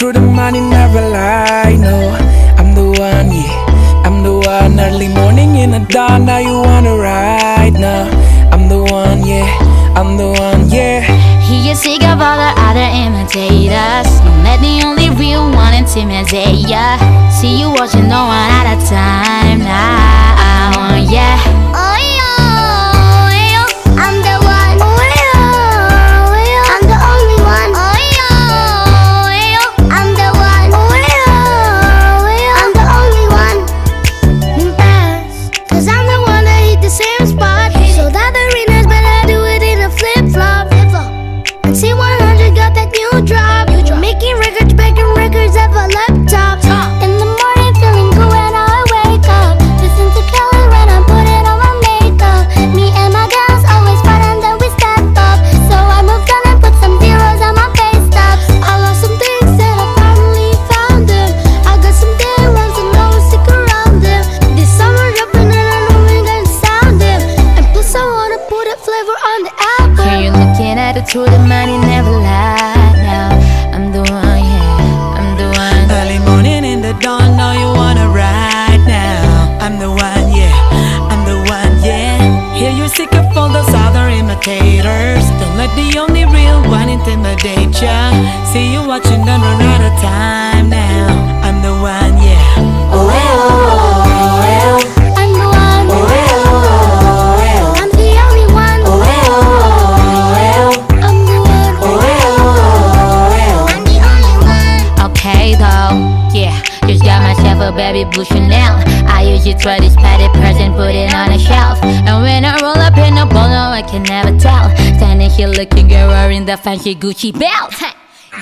truth, the money never lie. No, I'm the one, yeah. I'm the one. Early morning in the dawn, now you wanna ride. No, I'm the one, yeah. I'm the one, yeah. He is sick of all the other imitators. Don't let the only real one intimidate ya. See you watching no one at a time now. Yeah, And C100 the truth, the money never lie. Now I'm the one, yeah. I'm the one. Early morning in the dawn, now you wanna ride now. I'm the one, yeah. I'm the one, yeah. Hear you're sick of all those other imitators. Don't let the only real one intimidate ya. See you watching, don't run out of time now. Baby blue Chanel. I usually throw this patty present, put it on a shelf. And when I roll up in a ball, no, I can never tell. Standing here looking girl wearing the fancy Gucci belt.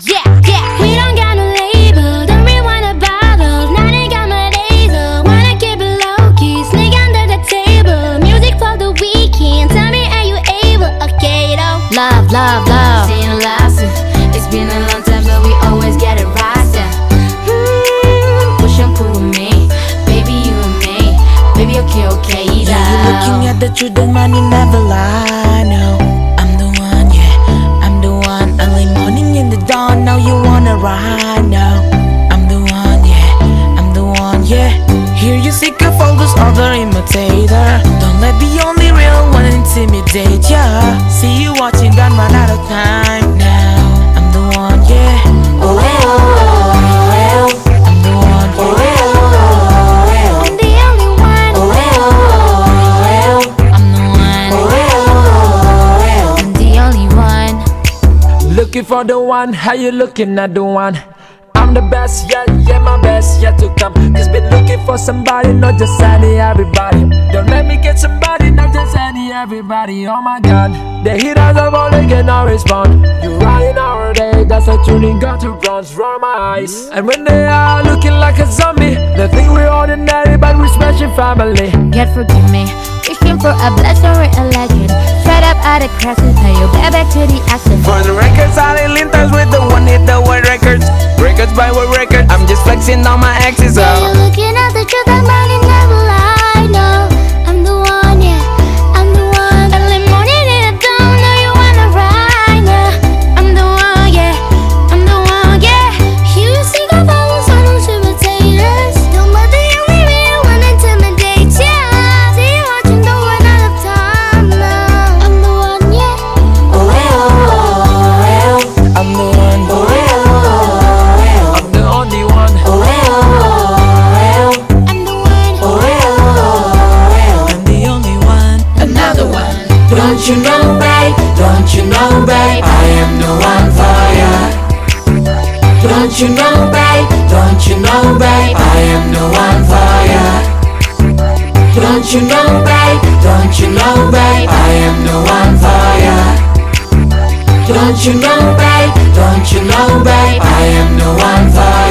Yeah, yeah. We don't got no label, don't really wanna bottle. They got my diesel, wanna keep it low key. Sneak under the table, music for the weekend. Tell me, are you able? Okay, though. Love, love, love. Looking at the truth, the money never lie. No, Looking for the one, how you looking at the one? I'm the best, yeah, yeah, my best yet to come. Just been looking for somebody, not just any everybody. Don't let me get somebody, not just any everybody. Oh my god, the haters of all they can now respond. You riding our day, that's a tuning got to bronze, roll my eyes. And when they are looking like a zombie, they think we're ordinary, but we're smashing family. God forgive me. Wishing for a blessing or a legend. Straight up out of crosses, flexing on Don't you know, babe? Don't you know, babe? I am the one for ya. Don't you know, babe? Don't you know, babe? I am the one for ya. Don't you know, babe? Don't you know, babe? I am the one for ya.